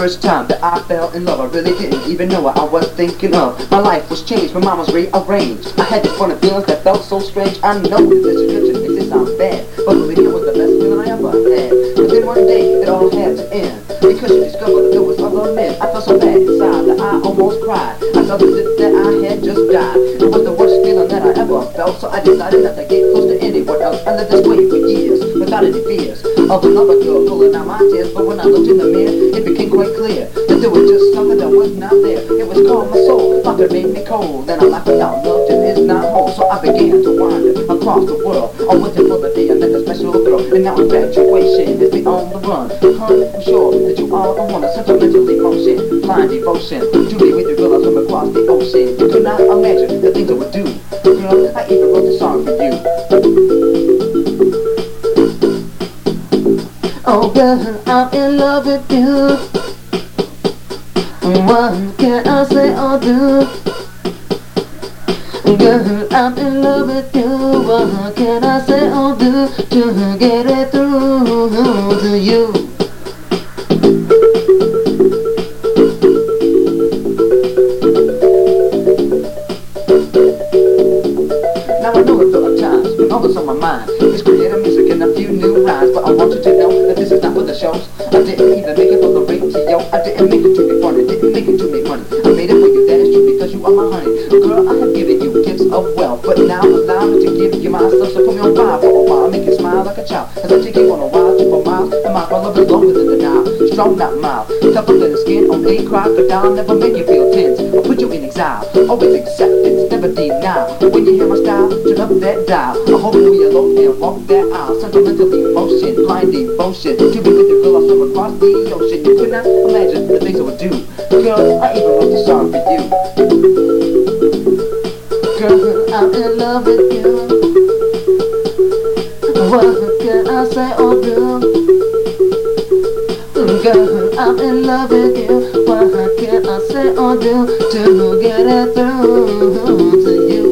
first time that I fell in love, I really didn't even know what I was thinking of. My life was changed, my mind was rearranged. I had this funny feelings that felt so strange. I know that this description makes it sound bad, but believe it was the best feeling I ever had. But then one day, it all had to end. Because you discovered that there was other men. I felt so bad inside that I almost cried. I felt as if that I had just died. It was the worst feeling that I ever felt, so I decided not to get close to anyone else. I lived this way for years, without any fears of another girl pulling out my tears. But when I looked in the mirror, it became quite clear that there was just something that was not there. It was called my soul, thought it made me cold. Then I laughed out love and it's not home. So I began to wander across the world. I waiting for the day I met a special girl, and now infatuation is me on the run. Honey, I'm sure that you are the one of sentimental emotion, blind devotion. To be with the girl I swim across the ocean. You could not imagine the things I would do. Girl, I Oh girl, I'm in love with you. What can I say or do? Girl, I'm in love with you. What can I say or do to get it through to you? Now I know it full of times all that's on my mind is creating music and a few new rhymes. But I want you to didn't make it to make money. I made it for you, that is true, because you are my honey. Girl, I have given you gifts of wealth, but now allow me to give you myself. So put me on fire for a while, make you smile like a child. As I take you on a wild trip for miles, and my love is longer than the Nile. Strong, not mild, tougher than the skin. Only crocodile, never make you feel tense. I'll put you in exile, always acceptance, never deny. When you hear my style, turn up that dial. I hope we alone and walk that aisle. Sentimental emotion, blind devotion. To be with your girl, I swim across the ocean. You could not imagine the things I would do. Girl, I even wrote this song for you. Girl, I'm in love with you. What can I say or do? Girl, I'm in love with you. What can I say or do to get it through to